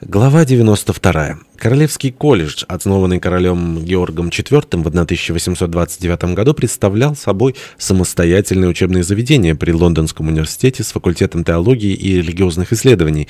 Глава 92. Королевский колледж, основанный королем Георгом IV в 1829 году, представлял собой самостоятельное учебное заведение при Лондонском университете с факультетом теологии и религиозных исследований,